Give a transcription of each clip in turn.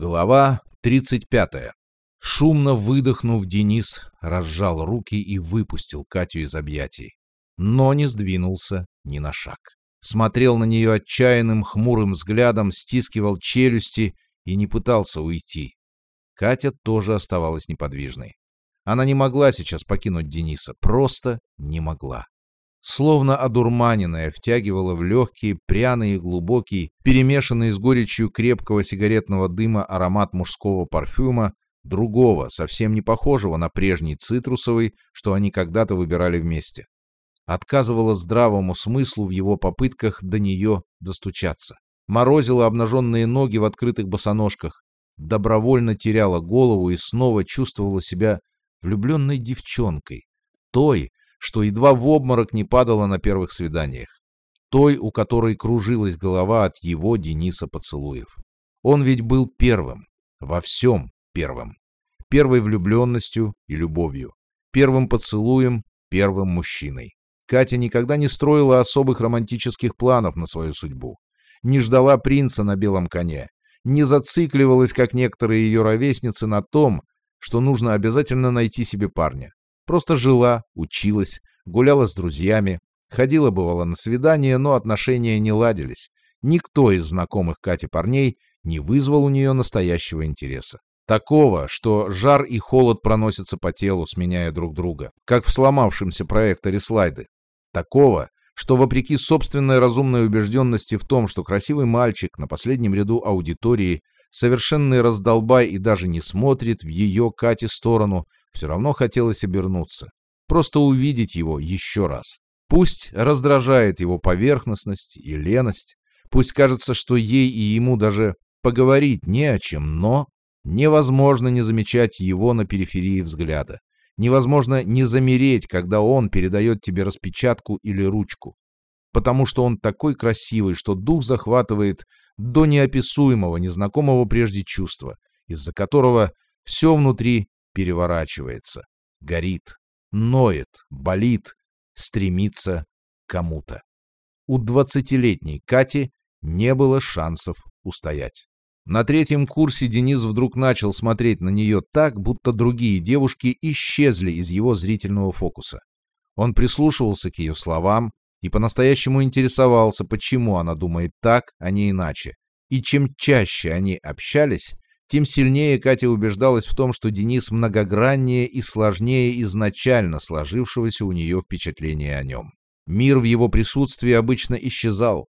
Глава 35. Шумно выдохнув, Денис разжал руки и выпустил Катю из объятий. Но не сдвинулся ни на шаг. Смотрел на нее отчаянным, хмурым взглядом, стискивал челюсти и не пытался уйти. Катя тоже оставалась неподвижной. Она не могла сейчас покинуть Дениса, просто не могла словно одурманенная, втягивала в легкий, пряный и глубокий, перемешанный с горечью крепкого сигаретного дыма аромат мужского парфюма, другого, совсем не похожего на прежний цитрусовый, что они когда-то выбирали вместе. Отказывала здравому смыслу в его попытках до нее достучаться. Морозила обнаженные ноги в открытых босоножках, добровольно теряла голову и снова чувствовала себя влюбленной девчонкой, той, что едва в обморок не падала на первых свиданиях. Той, у которой кружилась голова от его, Дениса, поцелуев. Он ведь был первым, во всем первым. Первой влюбленностью и любовью. Первым поцелуем, первым мужчиной. Катя никогда не строила особых романтических планов на свою судьбу. Не ждала принца на белом коне. Не зацикливалась, как некоторые ее ровесницы, на том, что нужно обязательно найти себе парня. Просто жила, училась, гуляла с друзьями, ходила, бывало, на свидания, но отношения не ладились. Никто из знакомых Кати парней не вызвал у нее настоящего интереса. Такого, что жар и холод проносятся по телу, сменяя друг друга, как в сломавшемся проекторе слайды. Такого, что вопреки собственной разумной убежденности в том, что красивый мальчик на последнем ряду аудитории совершенный раздолбай и даже не смотрит в ее Кате сторону, все равно хотелось обернуться. Просто увидеть его еще раз. Пусть раздражает его поверхностность и леность, пусть кажется, что ей и ему даже поговорить не о чем, но невозможно не замечать его на периферии взгляда. Невозможно не замереть, когда он передает тебе распечатку или ручку. Потому что он такой красивый, что дух захватывает до неописуемого, незнакомого прежде чувства, из-за которого все внутри переворачивается, горит, ноет, болит, стремится кому-то. У двадцатилетней Кати не было шансов устоять. На третьем курсе Денис вдруг начал смотреть на нее так, будто другие девушки исчезли из его зрительного фокуса. Он прислушивался к ее словам и по-настоящему интересовался, почему она думает так, а не иначе. И чем чаще они общались, тем сильнее Катя убеждалась в том, что Денис многограннее и сложнее изначально сложившегося у нее впечатления о нем. Мир в его присутствии обычно исчезал.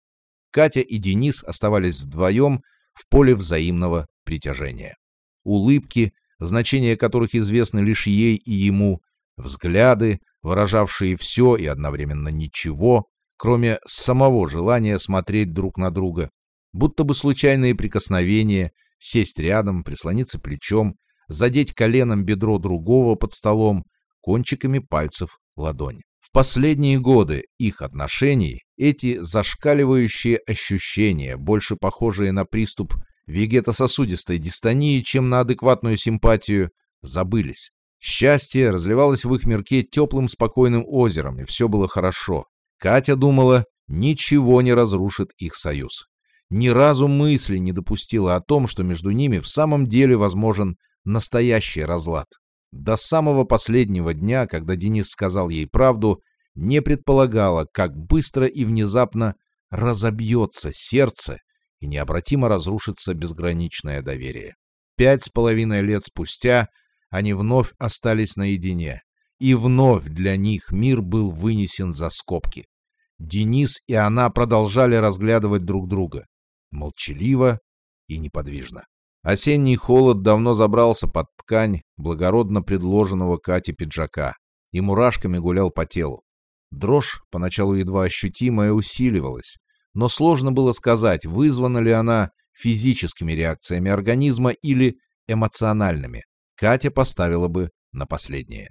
Катя и Денис оставались вдвоем в поле взаимного притяжения. Улыбки, значение которых известны лишь ей и ему, взгляды, выражавшие все и одновременно ничего, кроме самого желания смотреть друг на друга, будто бы случайные прикосновения — сесть рядом, прислониться плечом, задеть коленом бедро другого под столом, кончиками пальцев ладонь. В последние годы их отношений эти зашкаливающие ощущения, больше похожие на приступ вегетососудистой дистонии, чем на адекватную симпатию, забылись. Счастье разливалось в их мирке теплым спокойным озером, и все было хорошо. Катя думала, ничего не разрушит их союз ни разу мысли не допустила о том, что между ними в самом деле возможен настоящий разлад. До самого последнего дня, когда Денис сказал ей правду, не предполагала, как быстро и внезапно разобьется сердце и необратимо разрушится безграничное доверие. Пять с половиной лет спустя они вновь остались наедине, и вновь для них мир был вынесен за скобки. Денис и она продолжали разглядывать друг друга молчаливо и неподвижно. Осенний холод давно забрался под ткань благородно предложенного Кате пиджака и мурашками гулял по телу. Дрожь, поначалу едва ощутимая, усиливалась, но сложно было сказать, вызвана ли она физическими реакциями организма или эмоциональными. Катя поставила бы на последнее.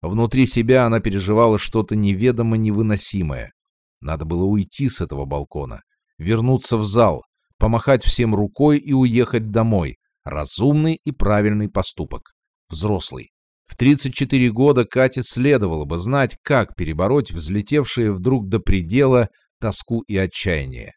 Внутри себя она переживала что-то неведомо невыносимое. Надо было уйти с этого балкона, вернуться в зал, помахать всем рукой и уехать домой. Разумный и правильный поступок. Взрослый. В 34 года Кате следовало бы знать, как перебороть взлетевшие вдруг до предела тоску и отчаяние.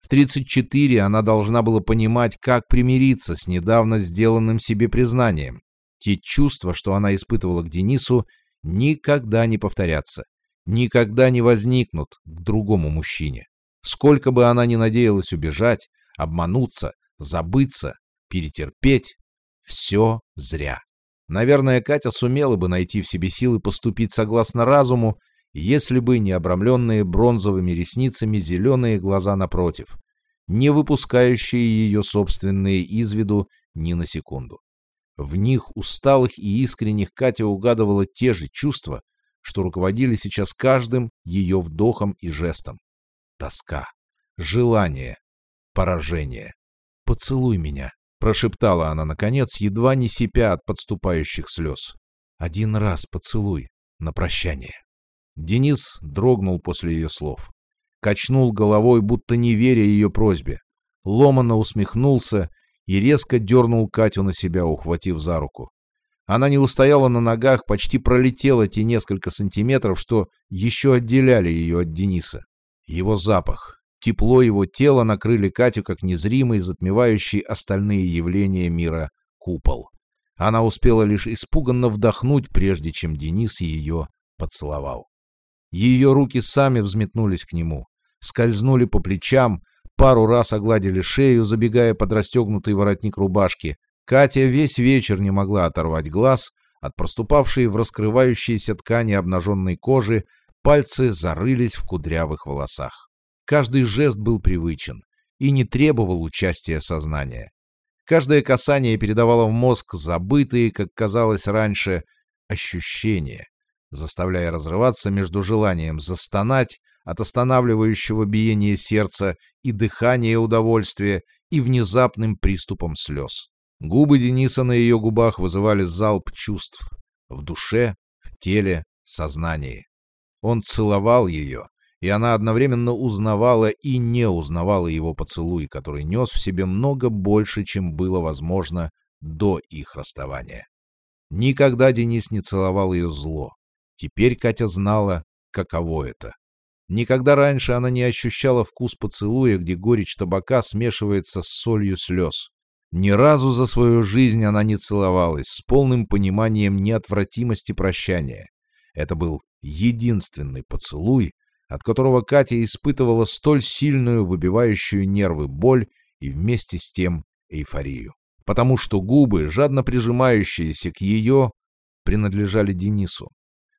В 34 она должна была понимать, как примириться с недавно сделанным себе признанием. Те чувства, что она испытывала к Денису, никогда не повторятся, никогда не возникнут к другому мужчине. Сколько бы она ни надеялась убежать, обмануться, забыться, перетерпеть, все зря. Наверное, Катя сумела бы найти в себе силы поступить согласно разуму, если бы не обрамленные бронзовыми ресницами зеленые глаза напротив, не выпускающие ее собственные из виду ни на секунду. В них, усталых и искренних, Катя угадывала те же чувства, что руководили сейчас каждым ее вдохом и жестом. Тоска, желание, поражение. «Поцелуй меня», — прошептала она, наконец, едва не сипя от подступающих слез. «Один раз поцелуй на прощание». Денис дрогнул после ее слов. Качнул головой, будто не веря ее просьбе. Ломано усмехнулся и резко дернул Катю на себя, ухватив за руку. Она не устояла на ногах, почти пролетела те несколько сантиметров, что еще отделяли ее от Дениса. Его запах, тепло его тела накрыли Катю как незримый, затмевающий остальные явления мира купол. Она успела лишь испуганно вдохнуть, прежде чем Денис ее поцеловал. Ее руки сами взметнулись к нему, скользнули по плечам, пару раз огладили шею, забегая под расстегнутый воротник рубашки. Катя весь вечер не могла оторвать глаз от проступавшей в раскрывающейся ткани обнаженной кожи, пальцы зарылись в кудрявых волосах. Каждый жест был привычен и не требовал участия сознания. Каждое касание передавало в мозг забытые, как казалось раньше, ощущения, заставляя разрываться между желанием застонать от останавливающего биения сердца и дыхания удовольствия и внезапным приступом слез. Губы Дениса на ее губах вызывали залп чувств. В душе, в теле, сознании. Он целовал ее, и она одновременно узнавала и не узнавала его поцелуй, который нес в себе много больше, чем было возможно до их расставания. Никогда Денис не целовал ее зло. Теперь Катя знала, каково это. Никогда раньше она не ощущала вкус поцелуя, где горечь табака смешивается с солью слез. Ни разу за свою жизнь она не целовалась, с полным пониманием неотвратимости прощания. Это был единственный поцелуй, от которого Катя испытывала столь сильную, выбивающую нервы боль и вместе с тем эйфорию. Потому что губы, жадно прижимающиеся к ее, принадлежали Денису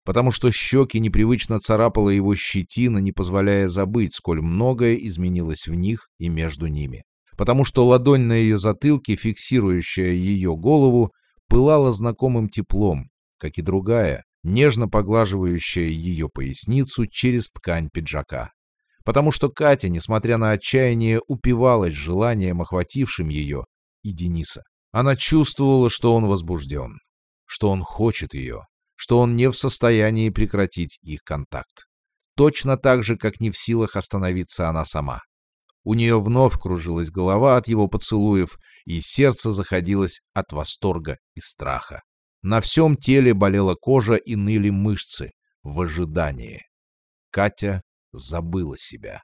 потому что щеки непривычно царапала его щетина, не позволяя забыть, сколь многое изменилось в них и между ними. Потому что ладонь на ее затылке, фиксирующая ее голову, пылала знакомым теплом, как и другая, нежно поглаживающая ее поясницу через ткань пиджака. Потому что Катя, несмотря на отчаяние, упивалась желанием, охватившим ее, и Дениса. Она чувствовала, что он возбужден, что он хочет ее, что он не в состоянии прекратить их контакт. Точно так же, как не в силах остановиться она сама. У нее вновь кружилась голова от его поцелуев, и сердце заходилось от восторга и страха. На всем теле болела кожа и ныли мышцы в ожидании. Катя забыла себя.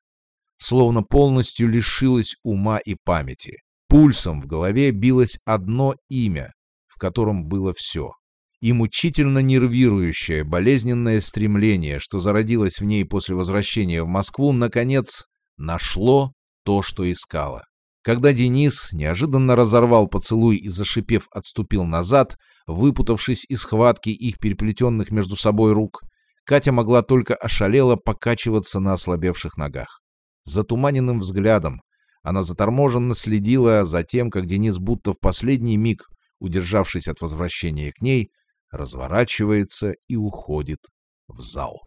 Словно полностью лишилась ума и памяти. Пульсом в голове билось одно имя, в котором было все и мучительно нервирующее, болезненное стремление, что зародилось в ней после возвращения в Москву, наконец нашло то, что искало. Когда Денис неожиданно разорвал поцелуй и, зашипев, отступил назад, выпутавшись из схватки их переплетенных между собой рук, Катя могла только ошалело покачиваться на ослабевших ногах. Затуманенным взглядом она заторможенно следила за тем, как Денис будто в последний миг, удержавшись от возвращения к ней, разворачивается и уходит в зал.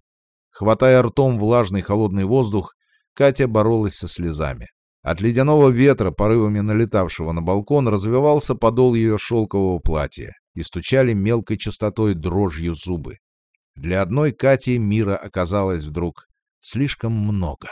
Хватая ртом влажный холодный воздух, Катя боролась со слезами. От ледяного ветра, порывами налетавшего на балкон, развивался подол ее шелкового платья и стучали мелкой частотой дрожью зубы. Для одной Кати мира оказалось вдруг слишком много.